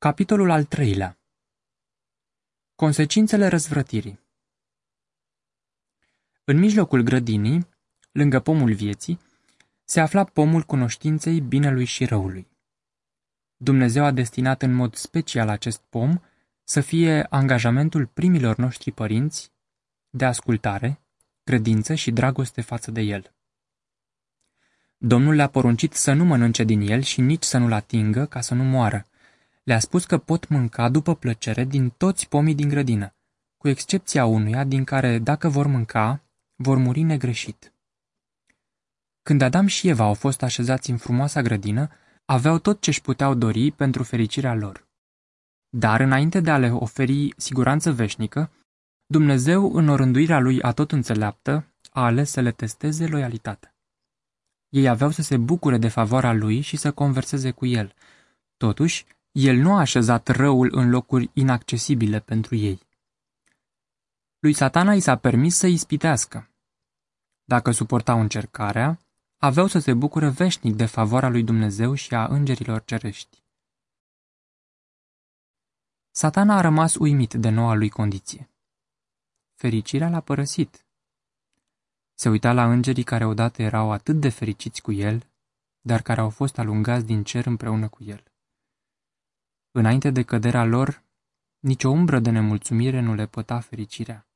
Capitolul al treilea Consecințele răzvrătirii În mijlocul grădinii, lângă pomul vieții, se afla pomul cunoștinței binelui și răului. Dumnezeu a destinat în mod special acest pom să fie angajamentul primilor noștri părinți de ascultare, credință și dragoste față de el. Domnul le-a poruncit să nu mănânce din el și nici să nu-l atingă ca să nu moară, le-a spus că pot mânca după plăcere din toți pomii din grădină, cu excepția unuia din care, dacă vor mânca, vor muri negreșit. Când Adam și Eva au fost așezați în frumoasa grădină, aveau tot ce-și puteau dori pentru fericirea lor. Dar, înainte de a le oferi siguranță veșnică, Dumnezeu, în orânduirea lui atot înțeleaptă, a ales să le testeze loialitatea. Ei aveau să se bucure de favoarea lui și să converseze cu el. Totuși, el nu a așezat răul în locuri inaccesibile pentru ei. Lui satana i s-a permis să ispitească. Dacă suportau încercarea, aveau să se bucure veșnic de favoarea lui Dumnezeu și a îngerilor cerești. Satana a rămas uimit de noua lui condiție. Fericirea l-a părăsit. Se uita la îngerii care odată erau atât de fericiți cu el, dar care au fost alungați din cer împreună cu el. Înainte de căderea lor, nicio umbră de nemulțumire nu le păta fericirea.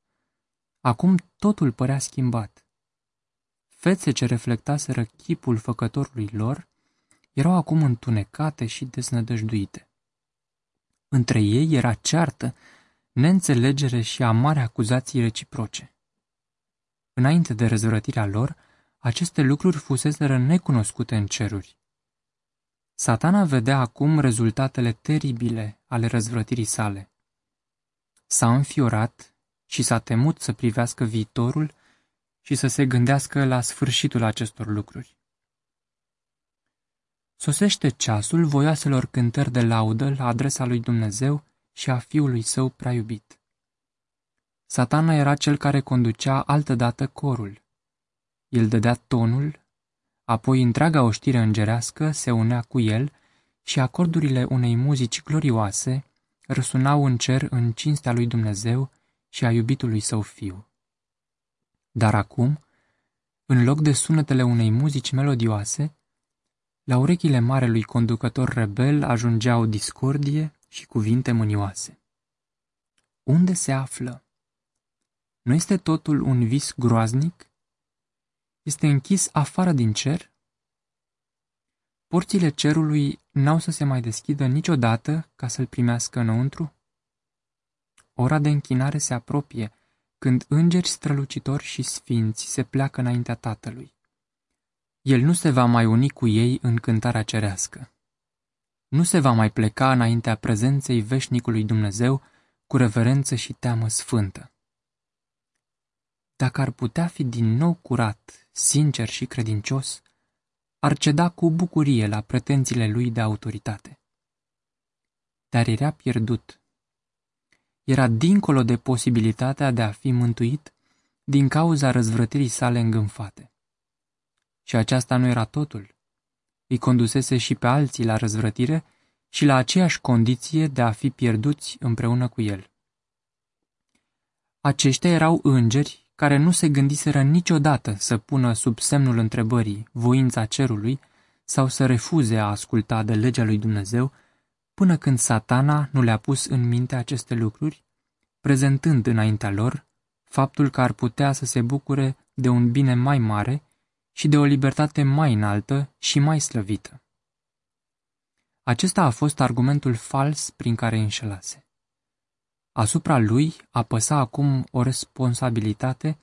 Acum totul părea schimbat. Fețe ce reflectaseră chipul făcătorului lor erau acum întunecate și deznădăjduite. Între ei era ceartă, neînțelegere și amare acuzații reciproce. Înainte de răzvrătirea lor, aceste lucruri fuseseră necunoscute în ceruri. Satana vedea acum rezultatele teribile ale răzvrătirii sale. S-a înfiorat și s-a temut să privească viitorul și să se gândească la sfârșitul acestor lucruri. Sosește ceasul voioaselor cântări de laudă la adresa lui Dumnezeu și a fiului său prea iubit. Satana era cel care conducea altădată corul. El dădea tonul Apoi întreaga oștire îngerească se unea cu el și acordurile unei muzici glorioase răsunau în cer în cinstea lui Dumnezeu și a iubitului său fiu. Dar acum, în loc de sunetele unei muzici melodioase, la urechile marelui conducător rebel ajungeau discordie și cuvinte mânioase. Unde se află? Nu este totul un vis groaznic? Este închis afară din cer? Porțile cerului n-au să se mai deschidă niciodată ca să-l primească înăuntru? Ora de închinare se apropie, când îngeri strălucitori și sfinți se pleacă înaintea Tatălui. El nu se va mai uni cu ei în cântarea cerească. Nu se va mai pleca înaintea prezenței veșnicului Dumnezeu cu reverență și teamă sfântă. Dacă ar putea fi din nou curat sincer și credincios, ar ceda cu bucurie la pretențiile lui de autoritate. Dar era pierdut. Era dincolo de posibilitatea de a fi mântuit din cauza răzvrătirii sale îngânfate. Și aceasta nu era totul. Îi condusese și pe alții la răzvrătire și la aceeași condiție de a fi pierduți împreună cu el. Aceștia erau îngeri care nu se gândiseră niciodată să pună sub semnul întrebării voința cerului sau să refuze a asculta de legea lui Dumnezeu, până când satana nu le-a pus în minte aceste lucruri, prezentând înaintea lor faptul că ar putea să se bucure de un bine mai mare și de o libertate mai înaltă și mai slăvită. Acesta a fost argumentul fals prin care înșelase. Asupra lui apăsa acum o responsabilitate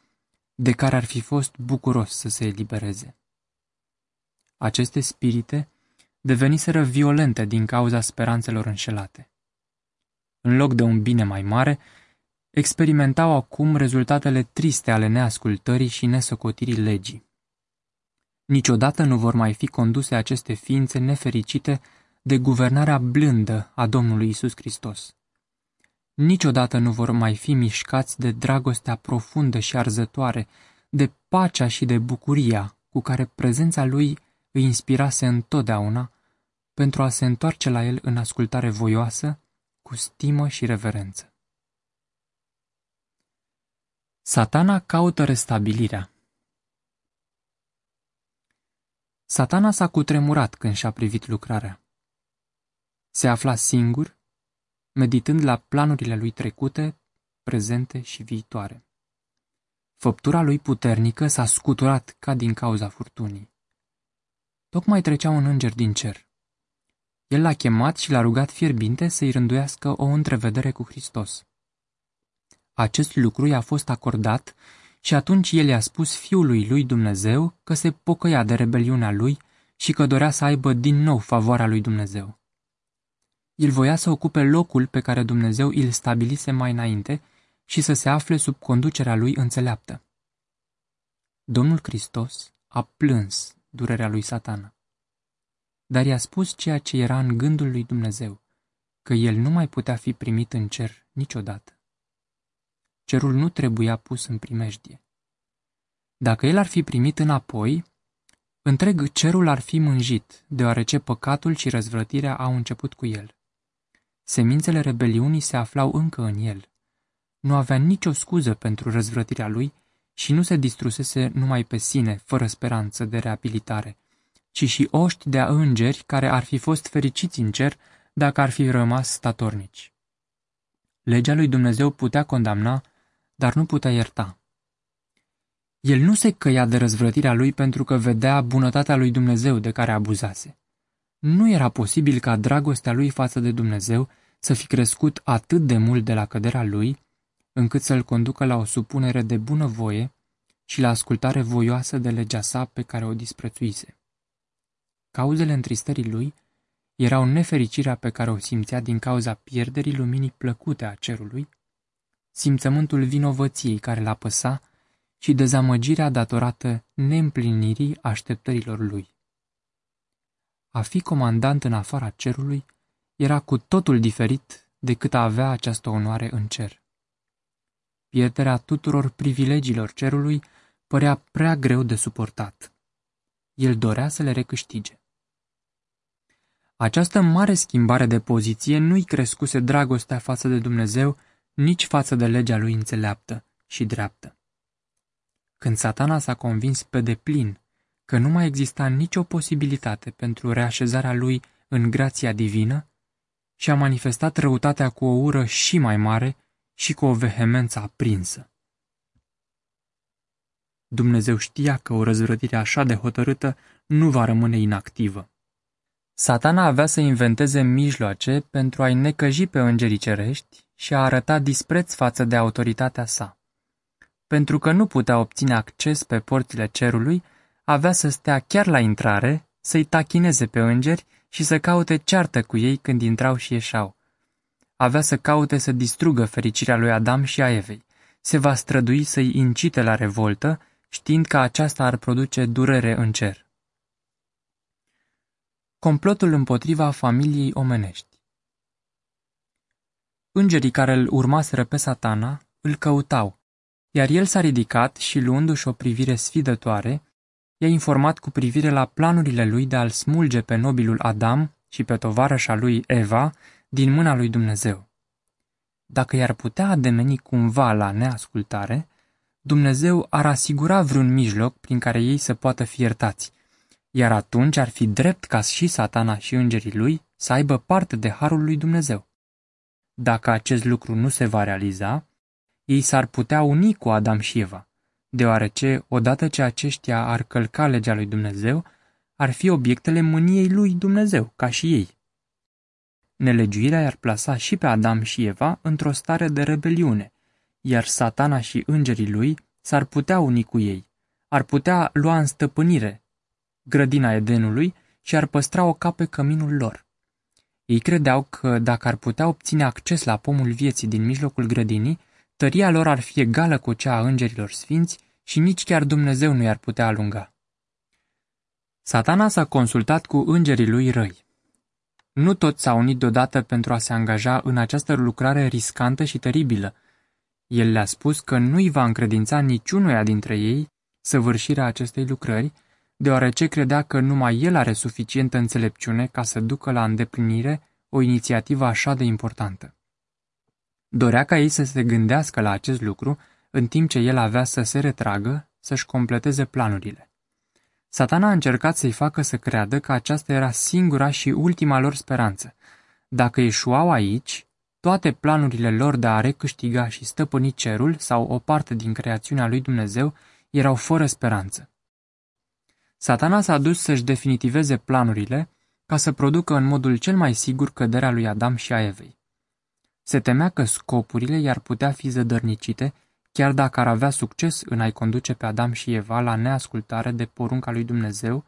de care ar fi fost bucuros să se elibereze. Aceste spirite deveniseră violente din cauza speranțelor înșelate. În loc de un bine mai mare, experimentau acum rezultatele triste ale neascultării și nesocotirii legii. Niciodată nu vor mai fi conduse aceste ființe nefericite de guvernarea blândă a Domnului Isus Hristos niciodată nu vor mai fi mișcați de dragostea profundă și arzătoare, de pacea și de bucuria cu care prezența lui îi inspirase întotdeauna, pentru a se întoarce la el în ascultare voioasă, cu stimă și reverență. Satana caută restabilirea. Satana s-a cutremurat când și-a privit lucrarea. Se afla singur, meditând la planurile lui trecute, prezente și viitoare. Făptura lui puternică s-a scuturat ca din cauza furtunii. Tocmai trecea un înger din cer. El l-a chemat și l-a rugat fierbinte să-i rânduiască o întrevedere cu Hristos. Acest lucru i-a fost acordat și atunci el i-a spus fiului lui Dumnezeu că se pocăia de rebeliunea lui și că dorea să aibă din nou favoarea lui Dumnezeu. El voia să ocupe locul pe care Dumnezeu îl stabilise mai înainte și să se afle sub conducerea lui înțeleaptă. Domnul Hristos a plâns durerea lui satana. Dar i-a spus ceea ce era în gândul lui Dumnezeu, că el nu mai putea fi primit în cer niciodată. Cerul nu trebuia pus în primejdie. Dacă el ar fi primit înapoi, întreg cerul ar fi mânjit, deoarece păcatul și răzvrătirea au început cu el. Semințele rebeliunii se aflau încă în el. Nu avea nicio scuză pentru răzvrătirea lui și nu se distrusese numai pe sine, fără speranță de reabilitare, ci și oști de-a îngeri care ar fi fost fericiți în cer dacă ar fi rămas statornici. Legea lui Dumnezeu putea condamna, dar nu putea ierta. El nu se căia de răzvrătirea lui pentru că vedea bunătatea lui Dumnezeu de care abuzase. Nu era posibil ca dragostea lui față de Dumnezeu să fi crescut atât de mult de la căderea lui, încât să-l conducă la o supunere de bună voie și la ascultare voioasă de legea sa pe care o disprețuise. Cauzele întristării lui erau nefericirea pe care o simțea din cauza pierderii luminii plăcute a cerului, simțământul vinovăției care l-a păsa și dezamăgirea datorată neîmplinirii așteptărilor lui. A fi comandant în afara cerului era cu totul diferit decât a avea această onoare în cer. Pierderea tuturor privilegiilor cerului părea prea greu de suportat. El dorea să le recâștige. Această mare schimbare de poziție nu-i crescuse dragostea față de Dumnezeu, nici față de legea lui înțeleaptă și dreaptă. Când satana s-a convins pe deplin că nu mai exista nicio posibilitate pentru reașezarea lui în grația divină, și a manifestat răutatea cu o ură și mai mare și cu o vehemență aprinsă. Dumnezeu știa că o răzvrătire așa de hotărâtă nu va rămâne inactivă. Satana avea să inventeze mijloace pentru a-i necăji pe îngerii cerești și a arăta dispreț față de autoritatea sa. Pentru că nu putea obține acces pe porțile cerului, avea să stea chiar la intrare, să-i tachineze pe îngeri și să caute ceartă cu ei când intrau și ieșau. Avea să caute să distrugă fericirea lui Adam și a Evei. Se va strădui să-i incite la revoltă, știind că aceasta ar produce durere în cer. Complotul împotriva familiei omenești Îngerii care îl urmaseră pe satana îl căutau, iar el s-a ridicat și luându-și o privire sfidătoare, i-a informat cu privire la planurile lui de a-l smulge pe nobilul Adam și pe tovarășa lui Eva din mâna lui Dumnezeu. Dacă i-ar putea ademeni cumva la neascultare, Dumnezeu ar asigura vreun mijloc prin care ei să poată fi iertați, iar atunci ar fi drept ca și satana și îngerii lui să aibă parte de harul lui Dumnezeu. Dacă acest lucru nu se va realiza, ei s-ar putea uni cu Adam și Eva, deoarece, odată ce aceștia ar călca legea lui Dumnezeu, ar fi obiectele mâniei lui Dumnezeu, ca și ei. Nelegiuirea i-ar plasa și pe Adam și Eva într-o stare de rebeliune, iar satana și îngerii lui s-ar putea uni cu ei, ar putea lua în stăpânire grădina Edenului și ar păstra o ca pe căminul lor. Ei credeau că dacă ar putea obține acces la pomul vieții din mijlocul grădinii, tăria lor ar fi egală cu cea a îngerilor sfinți și nici chiar Dumnezeu nu i-ar putea alunga. Satana s-a consultat cu îngerii lui răi. Nu toți s-au unit deodată pentru a se angaja în această lucrare riscantă și teribilă. El le-a spus că nu-i va încredința niciunuia dintre ei săvârșirea acestei lucrări, deoarece credea că numai el are suficientă înțelepciune ca să ducă la îndeplinire o inițiativă așa de importantă. Dorea ca ei să se gândească la acest lucru în timp ce el avea să se retragă, să-și completeze planurile. Satana a încercat să-i facă să creadă că aceasta era singura și ultima lor speranță. Dacă ieșuau aici, toate planurile lor de a recâștiga și stăpâni cerul sau o parte din creațiunea lui Dumnezeu erau fără speranță. Satana s-a dus să-și definitiveze planurile ca să producă în modul cel mai sigur căderea lui Adam și a Evei. Se temea că scopurile i-ar putea fi zădărnicite, chiar dacă ar avea succes în a-i conduce pe Adam și Eva la neascultare de porunca lui Dumnezeu,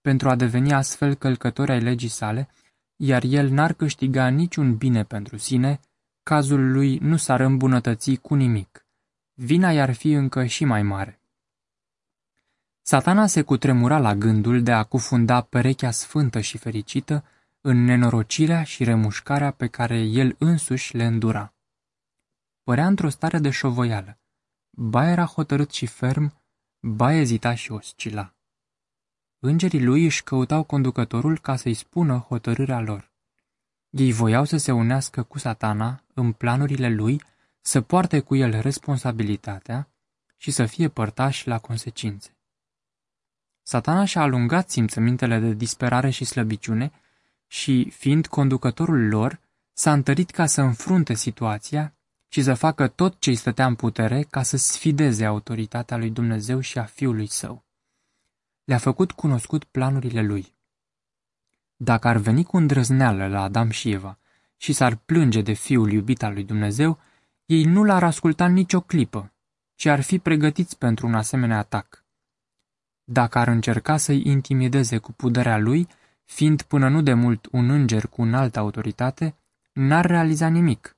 pentru a deveni astfel călcători ai legii sale, iar el n-ar câștiga niciun bine pentru sine, cazul lui nu s-ar îmbunătăți cu nimic. Vina i-ar fi încă și mai mare. Satana se cutremura la gândul de a cufunda perechea sfântă și fericită în nenorocirea și remușcarea pe care el însuși le îndura. Părea într-o stare de șovoială. Ba era hotărât și ferm, ba ezita și oscila. Îngerii lui își căutau conducătorul ca să-i spună hotărârea lor. Ei voiau să se unească cu satana în planurile lui, să poarte cu el responsabilitatea și să fie părtași la consecințe. Satana și-a alungat simțămintele de disperare și slăbiciune și, fiind conducătorul lor, s-a întărit ca să înfrunte situația și să facă tot ce îi stătea în putere ca să sfideze autoritatea lui Dumnezeu și a Fiului Său. Le-a făcut cunoscut planurile lui. Dacă ar veni cu îndrăzneală la Adam și Eva și s-ar plânge de Fiul iubit al lui Dumnezeu, ei nu l-ar asculta nicio clipă, ci ar fi pregătiți pentru un asemenea atac. Dacă ar încerca să-i intimideze cu puterea lui, fiind până nu de mult un înger cu înaltă autoritate, n-ar realiza nimic.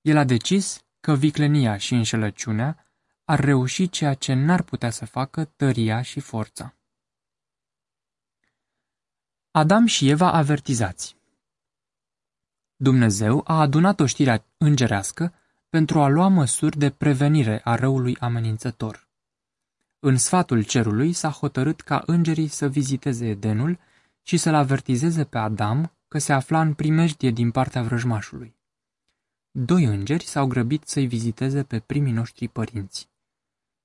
El a decis că viclenia și înșelăciunea ar reuși ceea ce n-ar putea să facă tăria și forța. Adam și Eva avertizați Dumnezeu a adunat o știre îngerească pentru a lua măsuri de prevenire a răului amenințător. În sfatul cerului s-a hotărât ca îngerii să viziteze Edenul și să-l avertizeze pe Adam că se afla în primejdie din partea vrăjmașului. Doi îngeri s-au grăbit să-i viziteze pe primii noștri părinți.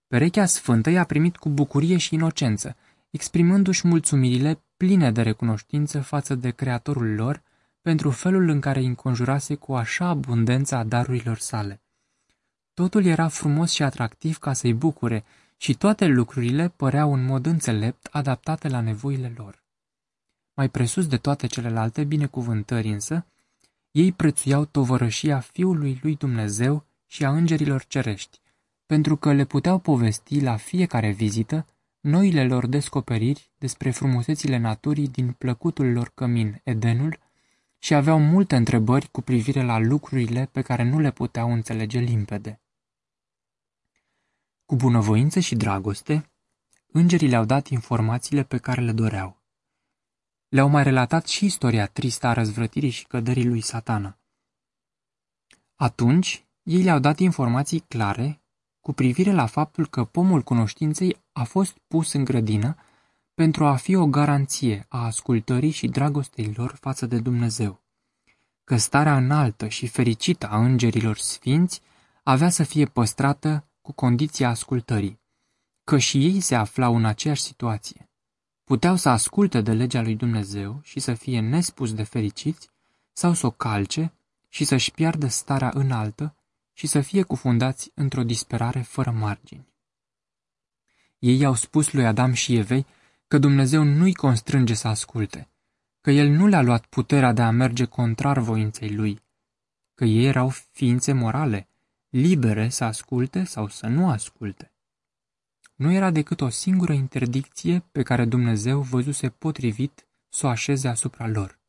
Perechea sfântă i-a primit cu bucurie și inocență, exprimându-și mulțumirile pline de recunoștință față de creatorul lor pentru felul în care îi înconjurase cu așa abundența a darurilor sale. Totul era frumos și atractiv ca să-i bucure și toate lucrurile păreau în mod înțelept adaptate la nevoile lor. Mai presus de toate celelalte binecuvântări însă, ei prețuiau tovărășia Fiului lui Dumnezeu și a îngerilor cerești, pentru că le puteau povesti la fiecare vizită noile lor descoperiri despre frumusețile naturii din plăcutul lor cămin, Edenul, și aveau multe întrebări cu privire la lucrurile pe care nu le puteau înțelege limpede. Cu bunăvoință și dragoste, îngerii le-au dat informațiile pe care le doreau. Le-au mai relatat și istoria tristă a răzvrătirii și căderii lui satana. Atunci, ei le-au dat informații clare cu privire la faptul că pomul cunoștinței a fost pus în grădină pentru a fi o garanție a ascultării și dragostei lor față de Dumnezeu, că starea înaltă și fericită a îngerilor sfinți avea să fie păstrată cu condiția ascultării, că și ei se aflau în aceeași situație. Puteau să asculte de legea lui Dumnezeu și să fie nespus de fericiți, sau să o calce și să-și piardă starea înaltă și să fie cufundați într-o disperare fără margini. Ei au spus lui Adam și Evei că Dumnezeu nu-i constrânge să asculte, că El nu le-a luat puterea de a merge contrar voinței Lui, că ei erau ființe morale, libere să asculte sau să nu asculte. Nu era decât o singură interdicție pe care Dumnezeu văzuse potrivit să o așeze asupra lor.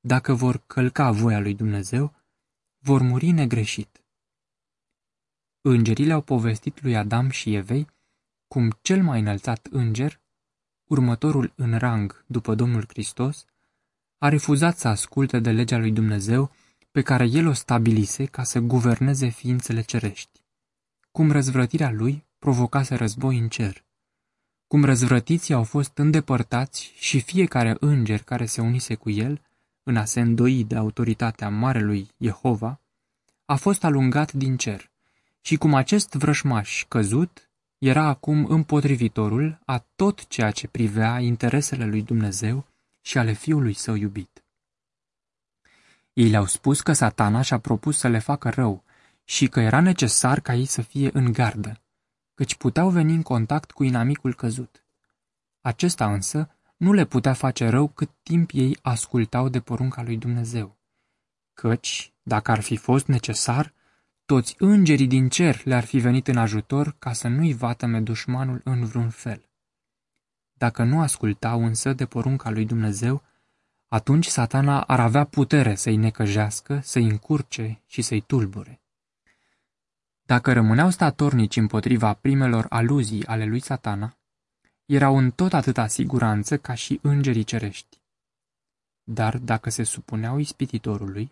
Dacă vor călca voia lui Dumnezeu, vor muri negreșit. Îngerii le-au povestit lui Adam și Evei cum cel mai înălțat înger, următorul în rang după Domnul Hristos, a refuzat să asculte de legea lui Dumnezeu pe care el o stabilise ca să guverneze ființele cerești, cum răzvrătirea lui provocase război în cer. cum răzvrătiții au fost îndepărtați și fiecare înger care se unise cu el, în a se îndoi de autoritatea Marelui Jehova, a fost alungat din cer, și cum acest vrășmaș căzut era acum împotrivitorul a tot ceea ce privea interesele lui Dumnezeu și ale fiului său iubit. Ei le-au spus că satana și-a propus să le facă rău și că era necesar ca ei să fie în gardă, căci puteau veni în contact cu inamicul căzut. Acesta însă nu le putea face rău cât timp ei ascultau de porunca lui Dumnezeu. Căci, dacă ar fi fost necesar, toți îngerii din cer le-ar fi venit în ajutor ca să nu-i vatăme dușmanul în vreun fel. Dacă nu ascultau însă de porunca lui Dumnezeu, atunci satana ar avea putere să-i necăjească, să-i încurce și să-i tulbure. Dacă rămâneau statornici împotriva primelor aluzii ale lui satana, erau în tot atâta siguranță ca și îngerii cerești. Dar dacă se supuneau ispititorului,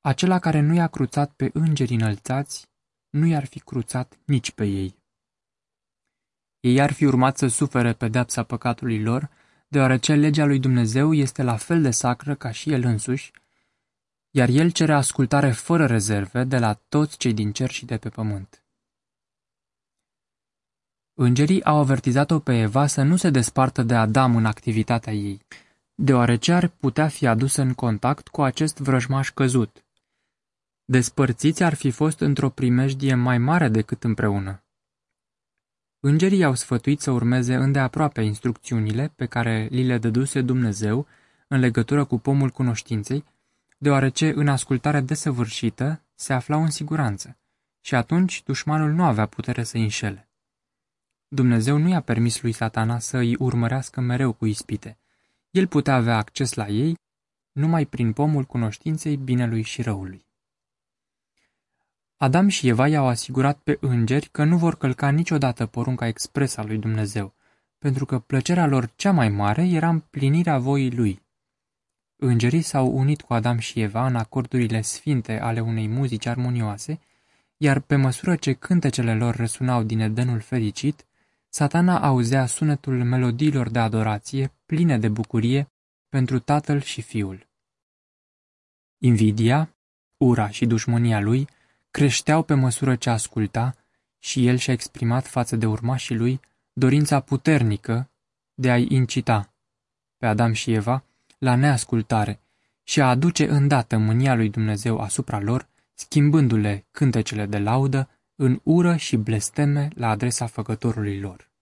acela care nu i-a cruțat pe îngeri înălțați, nu i-ar fi cruțat nici pe ei. Ei ar fi urmat să sufere pedepsa păcatului lor, deoarece legea lui Dumnezeu este la fel de sacră ca și el însuși, iar el cere ascultare fără rezerve de la toți cei din cer și de pe pământ. Îngerii au avertizat-o pe Eva să nu se despartă de Adam în activitatea ei, deoarece ar putea fi adusă în contact cu acest vrăjmaș căzut. Despărțiți ar fi fost într-o primejdie mai mare decât împreună. Îngerii i-au sfătuit să urmeze îndeaproape instrucțiunile pe care li le dăduse Dumnezeu în legătură cu pomul cunoștinței, deoarece în ascultare desăvârșită se aflau în siguranță și atunci dușmanul nu avea putere să înșele. Dumnezeu nu i-a permis lui satana să îi urmărească mereu cu ispite. El putea avea acces la ei numai prin pomul cunoștinței binelui și răului. Adam și Eva i-au asigurat pe îngeri că nu vor călca niciodată porunca expresă a lui Dumnezeu, pentru că plăcerea lor cea mai mare era împlinirea voii lui. Îngerii s-au unit cu Adam și Eva în acordurile sfinte ale unei muzici armonioase, iar pe măsură ce cântecele lor răsunau din Edenul fericit, satana auzea sunetul melodiilor de adorație pline de bucurie pentru tatăl și fiul. Invidia, ura și dușmânia lui creșteau pe măsură ce asculta și el și-a exprimat față de urmașii lui dorința puternică de a-i incita pe Adam și Eva la neascultare și a aduce îndată mânia lui Dumnezeu asupra lor, schimbându-le cântecele de laudă în ură și blesteme la adresa făcătorului lor.